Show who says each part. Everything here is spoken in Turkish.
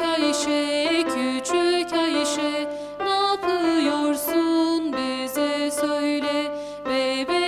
Speaker 1: Ayşe, küçük Ayşe, ne yapıyorsun bize söyle bebe.